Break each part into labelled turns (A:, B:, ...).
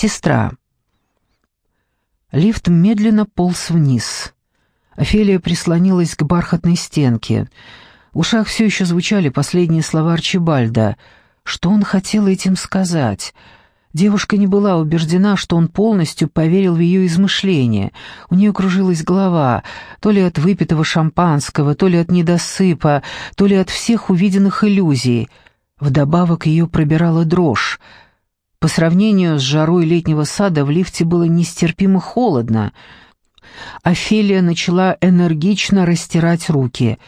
A: Сестра. Лифт медленно полз вниз. Офелия прислонилась к бархатной стенке. В ушах все еще звучали последние слова Арчибальда. Что он хотел этим сказать? Девушка не была убеждена, что он полностью поверил в ее измышления. У нее кружилась голова, то ли от выпитого шампанского, то ли от недосыпа, то ли от всех увиденных иллюзий. Вдобавок ее пробирала дрожь. По сравнению с жарой летнего сада в лифте было нестерпимо холодно. Офелия начала энергично растирать руки.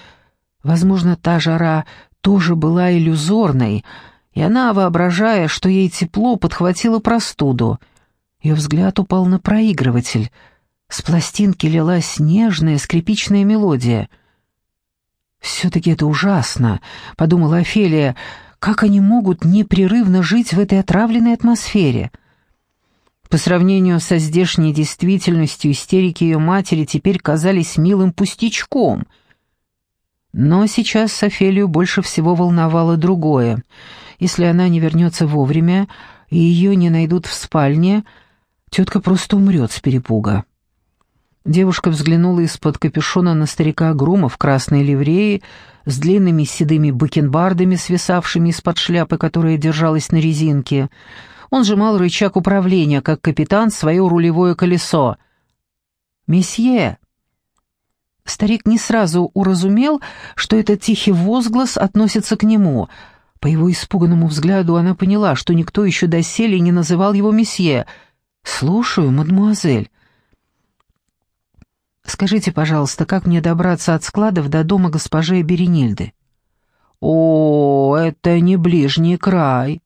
A: Возможно, та жара тоже была иллюзорной, и она, воображая, что ей тепло, подхватила простуду. Ее взгляд упал на проигрыватель. С пластинки лилась нежная скрипичная мелодия. «Все-таки это ужасно», — подумала Офелия, — как они могут непрерывно жить в этой отравленной атмосфере? По сравнению со здешней действительностью истерики ее матери теперь казались милым пустячком. Но сейчас Софелию больше всего волновало другое. Если она не вернется вовремя и ее не найдут в спальне, тетка просто умрет с перепуга. Девушка взглянула из-под капюшона на старика Грума в красной ливреи с длинными седыми бакенбардами, свисавшими из-под шляпы, которая держалась на резинке. Он сжимал рычаг управления, как капитан, свое рулевое колесо. «Месье!» Старик не сразу уразумел, что этот тихий возглас относится к нему. По его испуганному взгляду она поняла, что никто еще доселе не называл его месье. «Слушаю, мадемуазель». Скажите, пожалуйста, как мне добраться от складов до дома госпожи Беренильды?» «О, это не ближний край.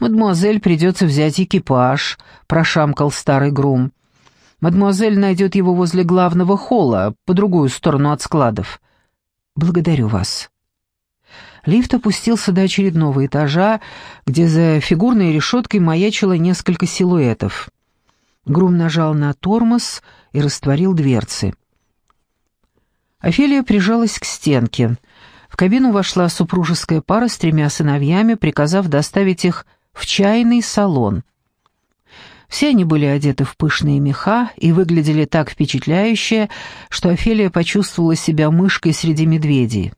A: Мадемуазель придется взять экипаж», — прошамкал старый грум. «Мадемуазель найдет его возле главного холла, по другую сторону от складов». «Благодарю вас». Лифт опустился до очередного этажа, где за фигурной решеткой маячило несколько силуэтов. Грум нажал на тормоз и растворил дверцы. Офелия прижалась к стенке. В кабину вошла супружеская пара с тремя сыновьями, приказав доставить их в чайный салон. Все они были одеты в пышные меха и выглядели так впечатляюще, что Офелия почувствовала себя мышкой среди медведей.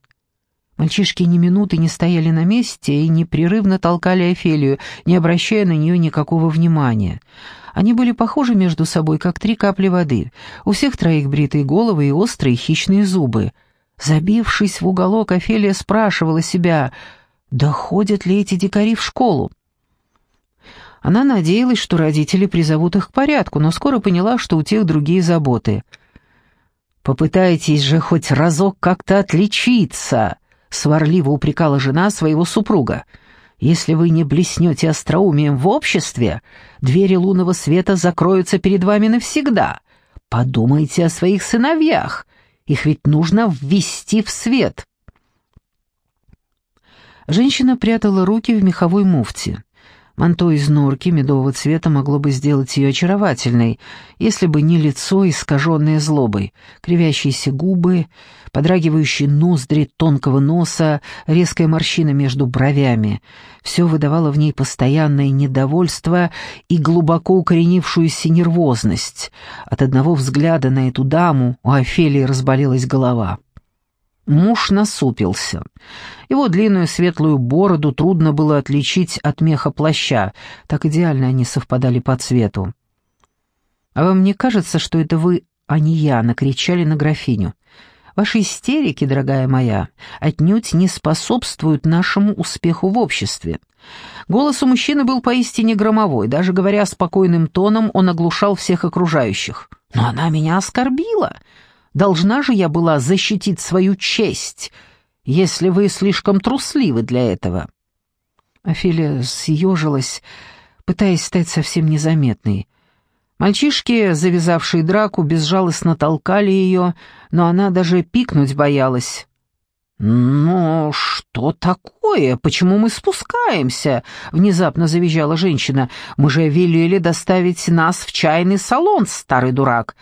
A: Мальчишки ни минуты не стояли на месте и непрерывно толкали Офелию, не обращая на нее никакого внимания. Они были похожи между собой, как три капли воды. У всех троих бритые головы и острые хищные зубы. Забившись в уголок, Офелия спрашивала себя, доходят ли эти дикари в школу. Она надеялась, что родители призовут их к порядку, но скоро поняла, что у тех другие заботы. «Попытайтесь же хоть разок как-то отличиться», — сварливо упрекала жена своего супруга. Если вы не блеснете остроумием в обществе, двери лунного света закроются перед вами навсегда. Подумайте о своих сыновьях. Их ведь нужно ввести в свет. Женщина прятала руки в меховой муфте. Манто из норки медового цвета могло бы сделать ее очаровательной, если бы не лицо, искаженное злобой, кривящиеся губы, подрагивающие ноздри тонкого носа, резкая морщина между бровями. Все выдавало в ней постоянное недовольство и глубоко укоренившуюся нервозность. От одного взгляда на эту даму у Офелии разболелась голова. Муж насупился. Его длинную светлую бороду трудно было отличить от меха плаща, так идеально они совпадали по цвету. «А вам не кажется, что это вы, а не я, накричали на графиню? Ваши истерики, дорогая моя, отнюдь не способствуют нашему успеху в обществе». Голос у мужчины был поистине громовой, даже говоря спокойным тоном, он оглушал всех окружающих. «Но она меня оскорбила!» Должна же я была защитить свою честь, если вы слишком трусливы для этого». Офелия съежилась, пытаясь стать совсем незаметной. Мальчишки, завязавшие драку, безжалостно толкали ее, но она даже пикнуть боялась. «Ну, что такое? Почему мы спускаемся?» — внезапно завизжала женщина. «Мы же велели доставить нас в чайный салон, старый дурак.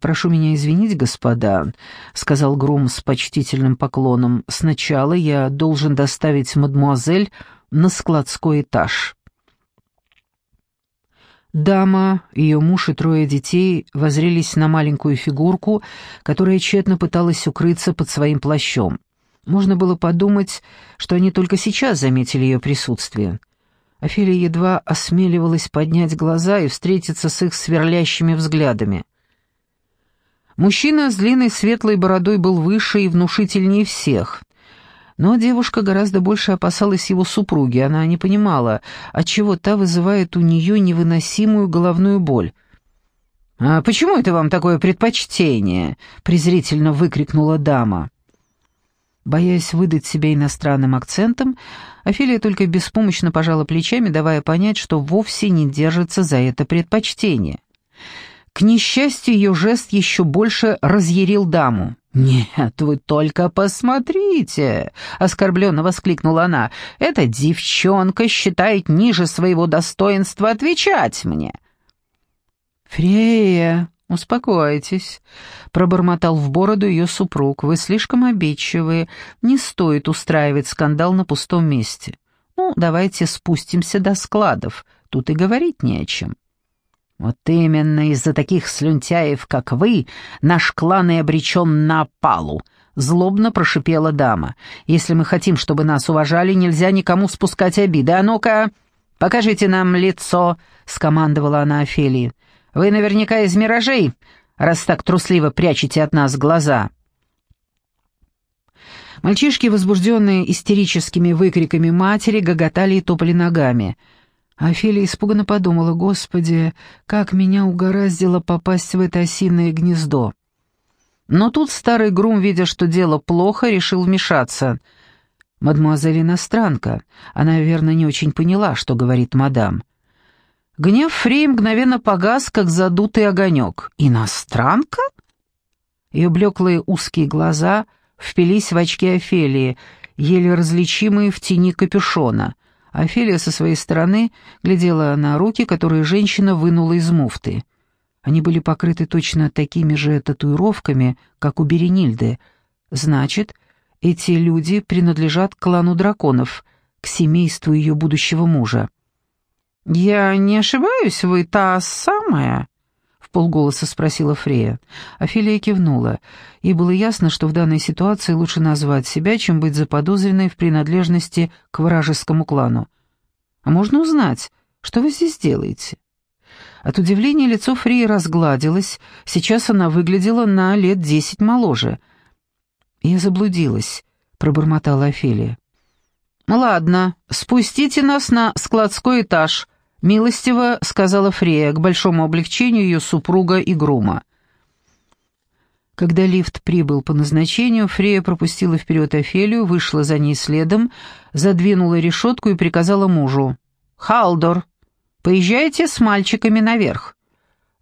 A: «Прошу меня извинить, господа», — сказал Грум с почтительным поклоном. «Сначала я должен доставить мадмуазель на складской этаж». Дама, ее муж и трое детей возрелись на маленькую фигурку, которая тщетно пыталась укрыться под своим плащом. Можно было подумать, что они только сейчас заметили ее присутствие. Офелия едва осмеливалась поднять глаза и встретиться с их сверлящими взглядами. Мужчина с длинной светлой бородой был выше и внушительнее всех. Но девушка гораздо больше опасалась его супруги, она не понимала, отчего та вызывает у нее невыносимую головную боль. «А почему это вам такое предпочтение?» — презрительно выкрикнула дама. Боясь выдать себя иностранным акцентом, Офелия только беспомощно пожала плечами, давая понять, что вовсе не держится за это предпочтение. К несчастью, ее жест еще больше разъярил даму. «Нет, вы только посмотрите!» — оскорбленно воскликнула она. «Эта девчонка считает ниже своего достоинства отвечать мне!» «Фрея, успокойтесь», — пробормотал в бороду ее супруг. «Вы слишком обидчивые, не стоит устраивать скандал на пустом месте. Ну, давайте спустимся до складов, тут и говорить не о чем». Вот именно из-за таких слюнтяев, как вы, наш клан и обречен на опалу, злобно прошипела дама. Если мы хотим, чтобы нас уважали, нельзя никому спускать обиды. А ну-ка, покажите нам лицо, скомандовала она Офелии. Вы наверняка из миражей, раз так трусливо прячете от нас глаза. Мальчишки, возбужденные истерическими выкриками матери, гоготали и топали ногами — Офелия испуганно подумала, «Господи, как меня угораздило попасть в это осиное гнездо!» Но тут старый грум, видя, что дело плохо, решил вмешаться. «Мадемуазель иностранка, она, верно, не очень поняла, что говорит мадам». Гнев Фрей мгновенно погас, как задутый огонек. «Иностранка?» Ее блеклые узкие глаза впились в очки Офелии, еле различимые в тени капюшона. Офелия со своей стороны глядела на руки, которые женщина вынула из муфты. Они были покрыты точно такими же татуировками, как у Беренильды. Значит, эти люди принадлежат клану драконов, к семейству ее будущего мужа. «Я не ошибаюсь, вы та самая?» Полголоса спросила Фрея. Офелия кивнула. Ей было ясно, что в данной ситуации лучше назвать себя, чем быть заподозренной в принадлежности к вражескому клану. «А можно узнать, что вы здесь делаете?» От удивления лицо Фреи разгладилось, сейчас она выглядела на лет десять моложе. «Я заблудилась», — пробормотала Офелия. «Ладно, спустите нас на складской этаж», «Милостиво», — сказала Фрея, к большому облегчению ее супруга и грума. Когда лифт прибыл по назначению, Фрея пропустила вперед Офелию, вышла за ней следом, задвинула решетку и приказала мужу. «Халдор, поезжайте с мальчиками наверх».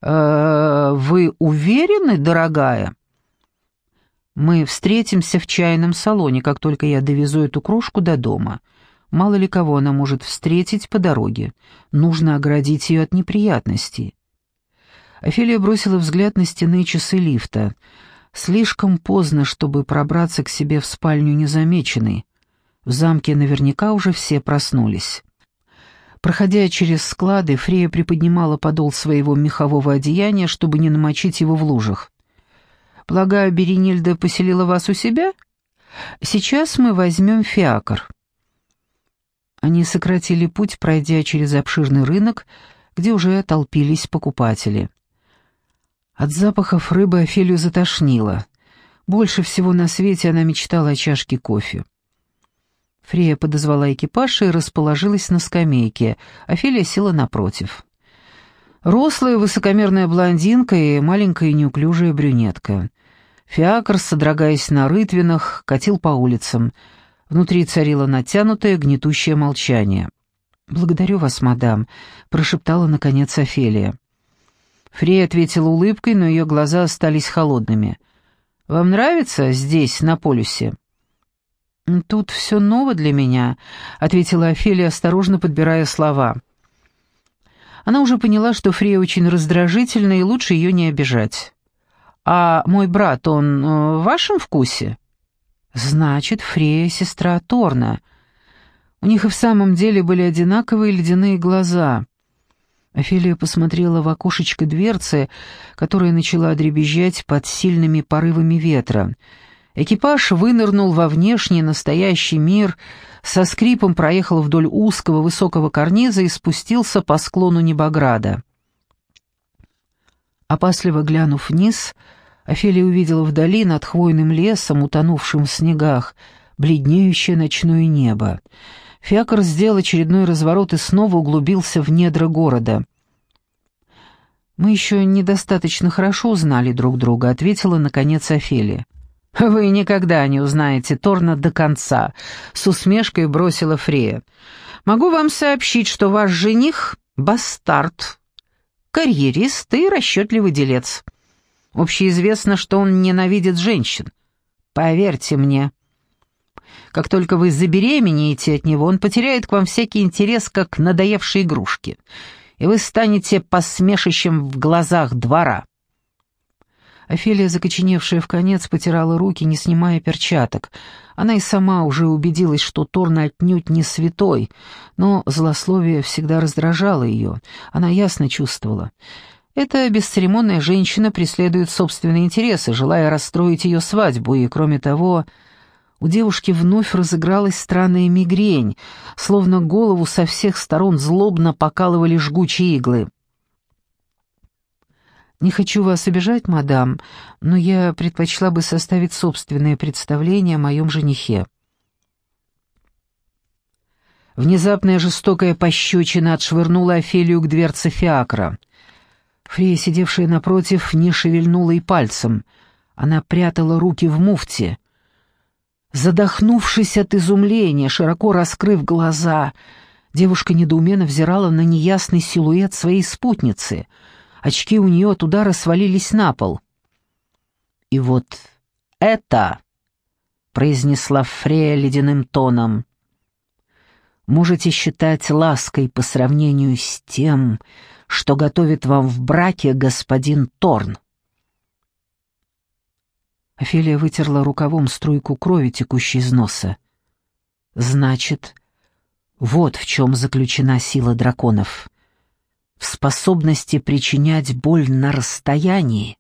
A: «Э, «Вы уверены, дорогая?» «Мы встретимся в чайном салоне, как только я довезу эту кружку до дома». Мало ли кого она может встретить по дороге. Нужно оградить ее от неприятностей. Офелия бросила взгляд на стены часы лифта. Слишком поздно, чтобы пробраться к себе в спальню незамеченной. В замке наверняка уже все проснулись. Проходя через склады, Фрея приподнимала подол своего мехового одеяния, чтобы не намочить его в лужах. «Полагаю, Беренильда поселила вас у себя? Сейчас мы возьмем фиакр». Они сократили путь, пройдя через обширный рынок, где уже толпились покупатели. От запахов рыбы Офелию затошнило. Больше всего на свете она мечтала о чашке кофе. Фрея подозвала экипаж и расположилась на скамейке. Офелия села напротив. Рослая высокомерная блондинка и маленькая неуклюжая брюнетка. Фиакр, содрогаясь на рытвинах, катил по улицам — Внутри царило натянутое, гнетущее молчание. «Благодарю вас, мадам», — прошептала, наконец, Офелия. Фрея ответила улыбкой, но ее глаза остались холодными. «Вам нравится здесь, на полюсе?» «Тут все ново для меня», — ответила Офелия, осторожно подбирая слова. Она уже поняла, что Фрея очень раздражительна, и лучше ее не обижать. «А мой брат, он э, в вашем вкусе?» Значит, Фрея — сестра Торна. У них и в самом деле были одинаковые ледяные глаза. Офелия посмотрела в окошечко дверцы, которая начала дребезжать под сильными порывами ветра. Экипаж вынырнул во внешний настоящий мир, со скрипом проехал вдоль узкого высокого карниза и спустился по склону Небограда. Опасливо глянув вниз, Офелия увидела вдали над хвойным лесом, утонувшим в снегах, бледнеющее ночное небо. Фиакр сделал очередной разворот и снова углубился в недра города. «Мы еще недостаточно хорошо знали друг друга», — ответила, наконец, Офелия. «Вы никогда не узнаете Торна до конца», — с усмешкой бросила Фрея. «Могу вам сообщить, что ваш жених — бастард, карьерист и расчетливый делец. Общеизвестно, что он ненавидит женщин. Поверьте мне». Как только вы забеременеете от него, он потеряет к вам всякий интерес, как надоевшие игрушки, и вы станете посмешищем в глазах двора». Офелия, закоченевшая в конец, потирала руки, не снимая перчаток. Она и сама уже убедилась, что Торн отнюдь не святой, но злословие всегда раздражало ее. Она ясно чувствовала. Эта бесцеремонная женщина преследует собственные интересы, желая расстроить ее свадьбу, и, кроме того, у девушки вновь разыгралась странная мигрень, словно голову со всех сторон злобно покалывали жгучие иглы. «Не хочу вас обижать, мадам, но я предпочла бы составить собственное представление о моем женихе». Внезапная жестокая пощечина отшвырнула Офелию к дверце фиакра. Фрея, сидевшая напротив, не шевельнула и пальцем. Она прятала руки в муфте. Задохнувшись от изумления, широко раскрыв глаза, девушка недоуменно взирала на неясный силуэт своей спутницы. Очки у нее от удара свалились на пол. «И вот это...» — произнесла Фрея ледяным тоном. «Можете считать лаской по сравнению с тем, что готовит вам в браке господин Торн». Офелия вытерла рукавом струйку крови, текущей из носа. «Значит, вот в чем заключена сила драконов. В способности причинять боль на расстоянии».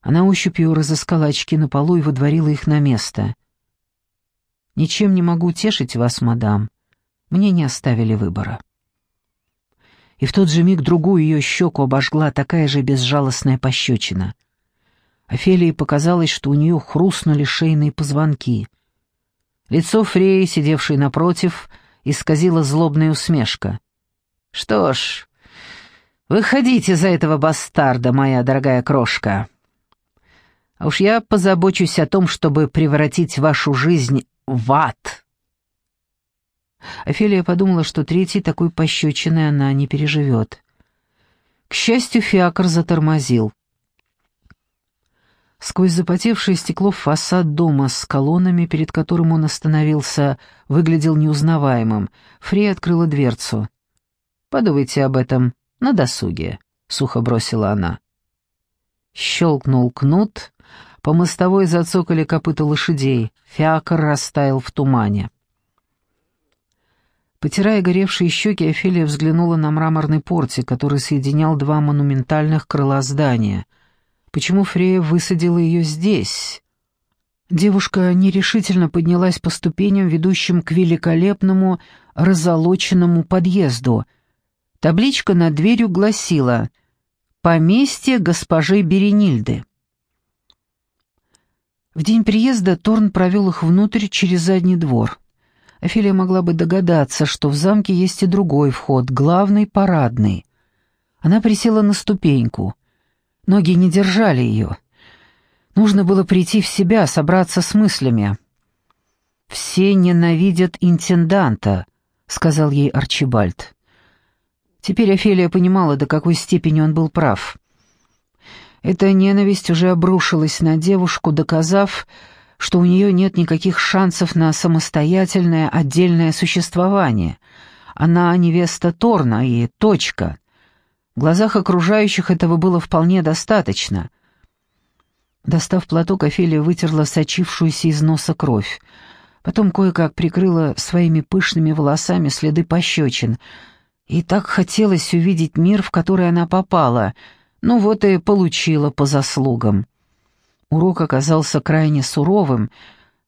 A: Она ощупью разыскала очки на полу и выдворила их на место. «Ничем не могу утешить вас, мадам. Мне не оставили выбора». И в тот же миг другую ее щеку обожгла такая же безжалостная пощечина. Офелии показалось, что у нее хрустнули шейные позвонки. Лицо Фреи, сидевшей напротив, исказила злобная усмешка. «Что ж, выходите за этого бастарда, моя дорогая крошка. А уж я позабочусь о том, чтобы превратить вашу жизнь в ад». Офелия подумала, что третий такой пощечины она не переживет. К счастью, Фиакр затормозил. Сквозь запотевшее стекло фасад дома с колоннами, перед которым он остановился, выглядел неузнаваемым. Фрей открыла дверцу. «Подумайте об этом на досуге», — сухо бросила она. Щелкнул кнут, по мостовой зацокали копыта лошадей, фиакр растаял в тумане. Потирая горевшие щеки, Офелия взглянула на мраморный портик, который соединял два монументальных крыла здания — Почему Фрея высадила ее здесь? Девушка нерешительно поднялась по ступеням, ведущим к великолепному разолоченному подъезду. Табличка над дверью гласила «Поместье госпожи Беренильды». В день приезда Торн провел их внутрь через задний двор. Офелия могла бы догадаться, что в замке есть и другой вход, главный, парадный. Она присела на ступеньку — Ноги не держали ее. Нужно было прийти в себя, собраться с мыслями. «Все ненавидят интенданта», — сказал ей Арчибальд. Теперь Офелия понимала, до какой степени он был прав. Эта ненависть уже обрушилась на девушку, доказав, что у нее нет никаких шансов на самостоятельное отдельное существование. Она невеста Торна и точка. В глазах окружающих этого было вполне достаточно. Достав платок, Офелия вытерла сочившуюся из носа кровь. Потом кое-как прикрыла своими пышными волосами следы пощечин. И так хотелось увидеть мир, в который она попала. Ну вот и получила по заслугам. Урок оказался крайне суровым,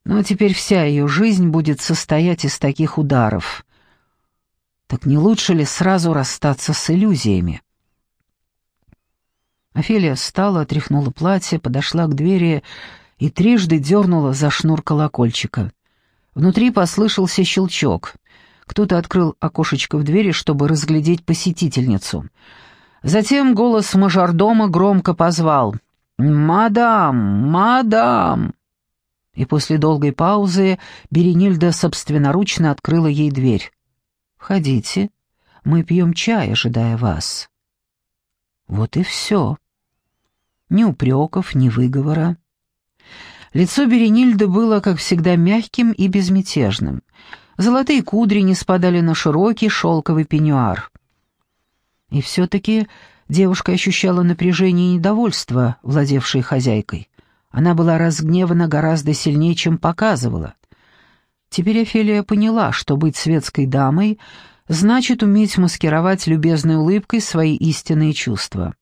A: но теперь вся ее жизнь будет состоять из таких ударов. Так не лучше ли сразу расстаться с иллюзиями? Офелия встала, отряхнула платье, подошла к двери и трижды дернула за шнур колокольчика. Внутри послышался щелчок. Кто-то открыл окошечко в двери, чтобы разглядеть посетительницу. Затем голос мажордома громко позвал «Мадам! Мадам!» И после долгой паузы Беренильда собственноручно открыла ей дверь. «Входите, мы пьем чай, ожидая вас». Вот и все. Ни упреков, ни выговора. Лицо Беренильды было, как всегда, мягким и безмятежным. Золотые кудри не спадали на широкий шелковый пеньюар. И все-таки девушка ощущала напряжение и недовольство, владевшее хозяйкой. Она была разгневана гораздо сильнее, чем показывала. Теперь Офелия поняла, что быть светской дамой значит уметь маскировать любезной улыбкой свои истинные чувства.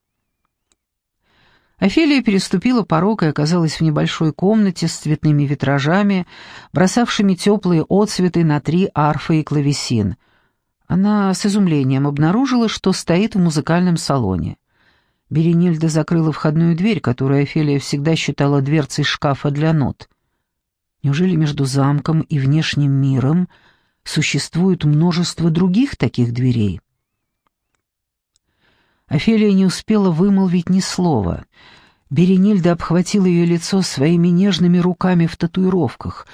A: Офелия переступила порог и оказалась в небольшой комнате с цветными витражами, бросавшими теплые отцветы на три арфы и клавесин. Она с изумлением обнаружила, что стоит в музыкальном салоне. Беренильда закрыла входную дверь, которую Офелия всегда считала дверцей шкафа для нот. Неужели между замком и внешним миром существует множество других таких дверей? Офелия не успела вымолвить ни слова. Беренильда обхватила ее лицо своими нежными руками в татуировках.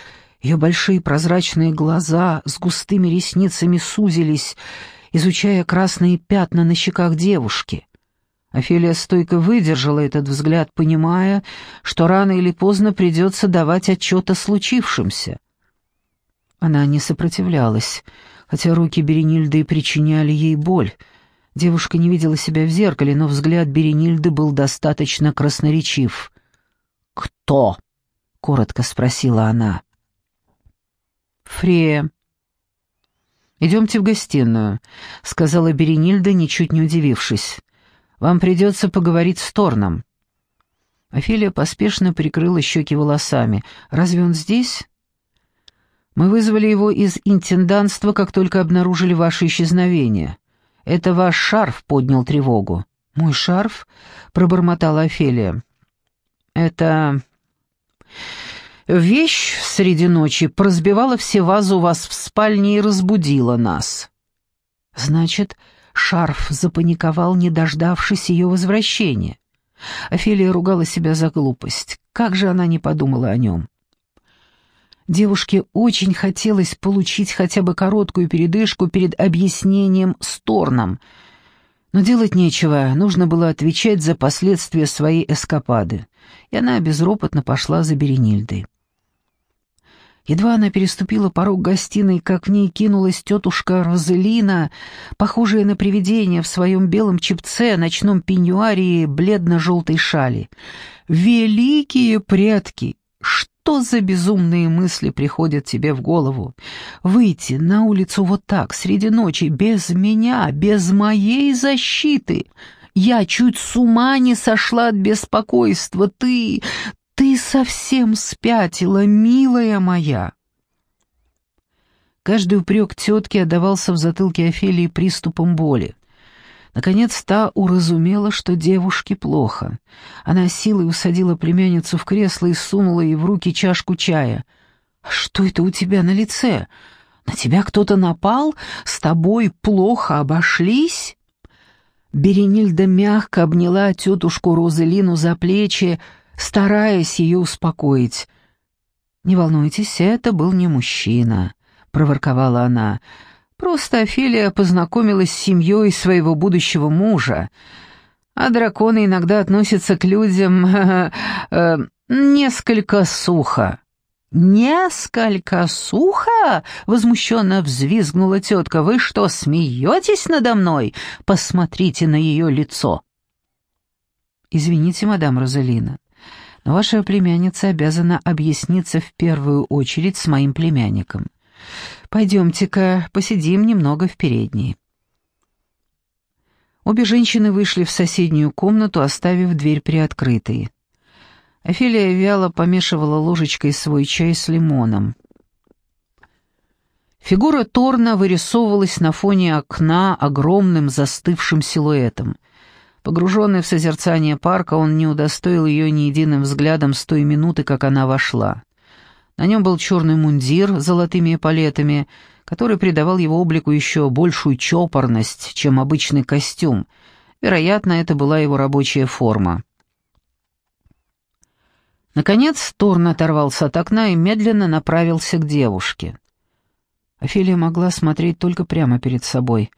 A: Ее большие прозрачные глаза с густыми ресницами сузились, изучая красные пятна на щеках девушки. Офелия стойко выдержала этот взгляд, понимая, что рано или поздно придется давать отчет о случившемся. Она не сопротивлялась, хотя руки Беренильды причиняли ей боль — Девушка не видела себя в зеркале, но взгляд Беренильды был достаточно красноречив. «Кто?» — коротко спросила она. «Фрея». «Идемте в гостиную», — сказала Беренильда, ничуть не удивившись. «Вам придется поговорить с Торном». Офелия поспешно прикрыла щеки волосами. «Разве он здесь?» «Мы вызвали его из интенданства, как только обнаружили ваше исчезновение. Это ваш шарф поднял тревогу». «Мой шарф?» — пробормотала Офелия. «Это...» «Вещь среди ночи прозбивала все вазы у вас в спальне и разбудила нас». «Значит, шарф запаниковал, не дождавшись ее возвращения». Офелия ругала себя за глупость. Как же она не подумала о нем? Девушке очень хотелось получить хотя бы короткую передышку перед объяснением с Торном. Но делать нечего, нужно было отвечать за последствия своей эскапады, и она безропотно пошла за Беренильдой. Едва она переступила порог гостиной, как в ней кинулась тетушка Розелина, похожая на привидение в своем белом чепце, ночном пеньюаре и бледно-желтой шали. «Великие предки! Что за безумные мысли приходят тебе в голову? Выйти на улицу вот так, среди ночи, без меня, без моей защиты? Я чуть с ума не сошла от беспокойства. Ты, ты совсем спятила, милая моя. Каждый упрек тетки отдавался в затылке Офелии приступом боли. Наконец та уразумела, что девушке плохо. Она силой усадила племянницу в кресло и сунула ей в руки чашку чая. «А «Что это у тебя на лице? На тебя кто-то напал? С тобой плохо обошлись?» Беренильда мягко обняла тетушку Розелину за плечи, стараясь ее успокоить. «Не волнуйтесь, это был не мужчина», — проворковала она. Просто Офелия познакомилась с семьей своего будущего мужа, а драконы иногда относятся к людям э, несколько сухо. «Несколько сухо?» — возмущенно взвизгнула тетка. «Вы что, смеетесь надо мной? Посмотрите на ее лицо!» «Извините, мадам Розалина, но ваша племянница обязана объясниться в первую очередь с моим племянником. Пойдемте-ка, посидим немного в передней». Обе женщины вышли в соседнюю комнату, оставив дверь приоткрытой. Офелия вяло помешивала ложечкой свой чай с лимоном. Фигура Торна вырисовывалась на фоне окна огромным застывшим силуэтом. Погруженный в созерцание парка, он не удостоил ее ни единым взглядом с той минуты, как она вошла. На нем был черный мундир с золотыми эполетами, который придавал его облику еще большую чопорность, чем обычный костюм. Вероятно, это была его рабочая форма. Наконец Торн оторвался от окна и медленно направился к девушке. Офелия могла смотреть только прямо перед собой.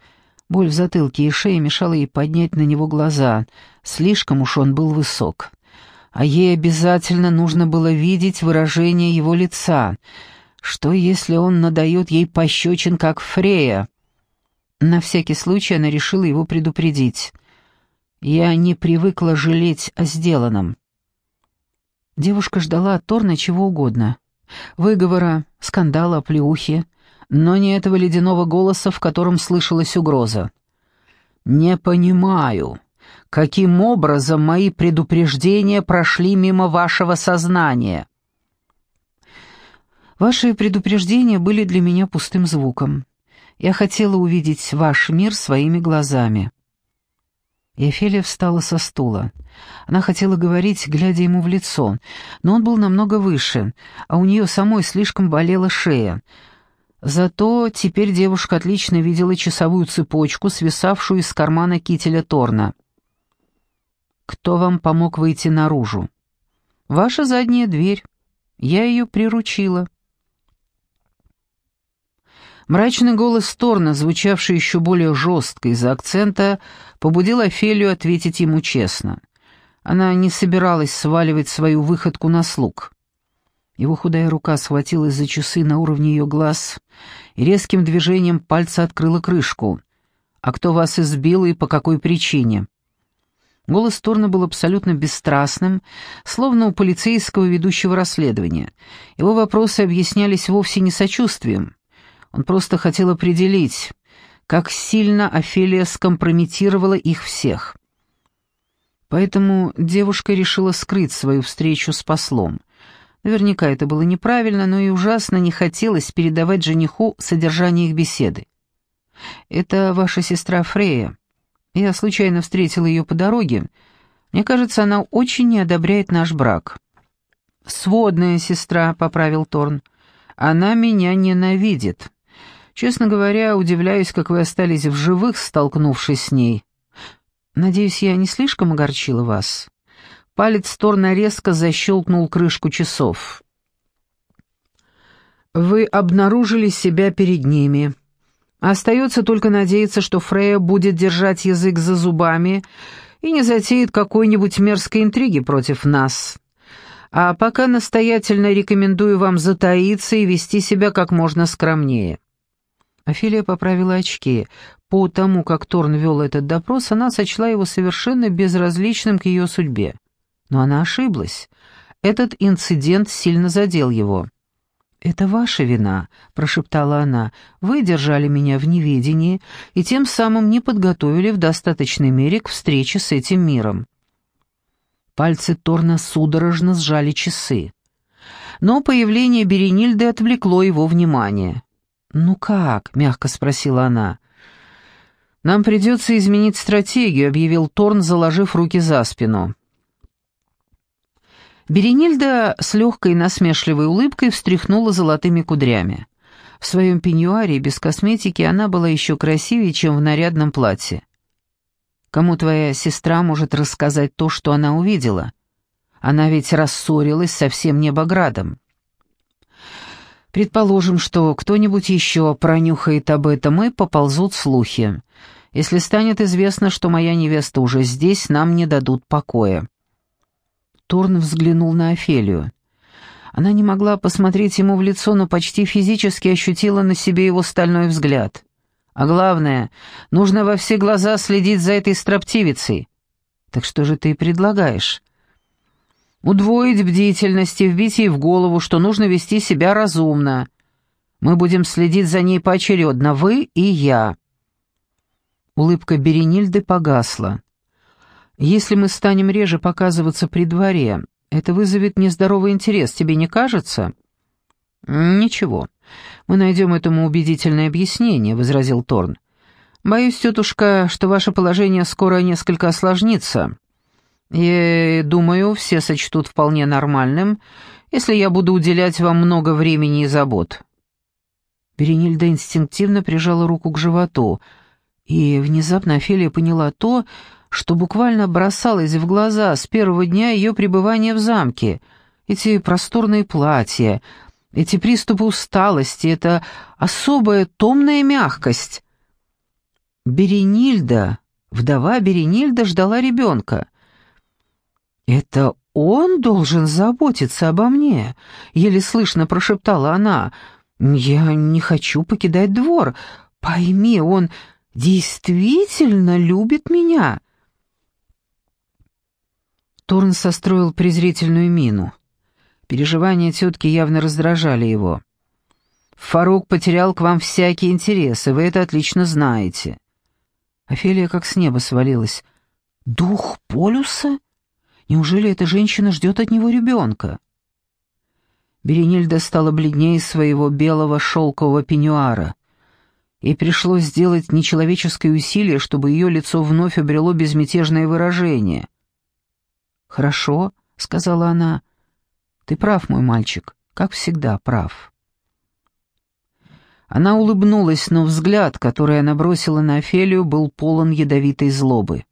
A: Боль в затылке и шее мешала ей поднять на него глаза, слишком уж он был высок. А ей обязательно нужно было видеть выражение его лица. Что, если он надает ей пощечин, как Фрея? На всякий случай она решила его предупредить. «Я не привыкла жалеть о сделанном». Девушка ждала от Торна чего угодно. Выговора, скандала, плеухи — но не этого ледяного голоса, в котором слышалась угроза. «Не понимаю, каким образом мои предупреждения прошли мимо вашего сознания?» «Ваши предупреждения были для меня пустым звуком. Я хотела увидеть ваш мир своими глазами». И Офелия встала со стула. Она хотела говорить, глядя ему в лицо, но он был намного выше, а у нее самой слишком болела шея, Зато теперь девушка отлично видела часовую цепочку, свисавшую из кармана кителя Торна. «Кто вам помог выйти наружу?» «Ваша задняя дверь. Я ее приручила». Мрачный голос Торна, звучавший еще более жестко из-за акцента, побудил Офелию ответить ему честно. Она не собиралась сваливать свою выходку на слуг. Его худая рука схватилась за часы на уровне ее глаз и резким движением пальца открыла крышку. «А кто вас избил и по какой причине?» Голос Торна был абсолютно бесстрастным, словно у полицейского ведущего расследования. Его вопросы объяснялись вовсе не сочувствием. Он просто хотел определить, как сильно Офелия скомпрометировала их всех. Поэтому девушка решила скрыть свою встречу с послом — Наверняка это было неправильно, но и ужасно не хотелось передавать жениху содержание их беседы. «Это ваша сестра Фрея. Я случайно встретила ее по дороге. Мне кажется, она очень не одобряет наш брак». «Сводная сестра», — поправил Торн. «Она меня ненавидит. Честно говоря, удивляюсь, как вы остались в живых, столкнувшись с ней. Надеюсь, я не слишком огорчила вас?» Палец Торна резко защелкнул крышку часов. «Вы обнаружили себя перед ними. Остается только надеяться, что Фрея будет держать язык за зубами и не затеет какой-нибудь мерзкой интриги против нас. А пока настоятельно рекомендую вам затаиться и вести себя как можно скромнее». Офелия поправила очки. По тому, как Торн вел этот допрос, она сочла его совершенно безразличным к ее судьбе. Но она ошиблась. Этот инцидент сильно задел его. «Это ваша вина», — прошептала она. «Вы держали меня в неведении и тем самым не подготовили в достаточной мере к встрече с этим миром». Пальцы Торна судорожно сжали часы. Но появление Беренильды отвлекло его внимание. «Ну как?» — мягко спросила она. «Нам придется изменить стратегию», — объявил Торн, заложив руки за спину. Беренильда с легкой насмешливой улыбкой встряхнула золотыми кудрями. В своем пеньюаре без косметики она была еще красивее, чем в нарядном платье. Кому твоя сестра может рассказать то, что она увидела? Она ведь рассорилась со всем небоградом. Предположим, что кто-нибудь еще пронюхает об этом и поползут слухи. Если станет известно, что моя невеста уже здесь, нам не дадут покоя. Торн взглянул на Офелию. Она не могла посмотреть ему в лицо, но почти физически ощутила на себе его стальной взгляд. А главное, нужно во все глаза следить за этой строптивицей. Так что же ты предлагаешь? Удвоить бдительность и вбить ей в голову, что нужно вести себя разумно. Мы будем следить за ней поочередно, вы и я. Улыбка Беренильды погасла. «Если мы станем реже показываться при дворе, это вызовет нездоровый интерес, тебе не кажется?» «Ничего, мы найдем этому убедительное объяснение», — возразил Торн. «Боюсь, тетушка, что ваше положение скоро несколько осложнится. И, думаю, все сочтут вполне нормальным, если я буду уделять вам много времени и забот». Беренильда инстинктивно прижала руку к животу — и внезапно Офелия поняла то, что буквально бросалось в глаза с первого дня ее пребывания в замке. Эти просторные платья, эти приступы усталости, эта особая томная мягкость. Беренильда, вдова Беренильда ждала ребенка. «Это он должен заботиться обо мне», — еле слышно прошептала она. «Я не хочу покидать двор. Пойми, он действительно любит меня?» Торн состроил презрительную мину. Переживания тетки явно раздражали его. «Фарук потерял к вам всякие интересы, вы это отлично знаете». Офелия как с неба свалилась. «Дух полюса? Неужели эта женщина ждет от него ребенка?» Беренильда стала бледнее своего белого шелкового пеньюара и пришлось сделать нечеловеческое усилие, чтобы ее лицо вновь обрело безмятежное выражение. «Хорошо», — сказала она, — «ты прав, мой мальчик, как всегда прав». Она улыбнулась, но взгляд, который она бросила на Офелию, был полон ядовитой злобы.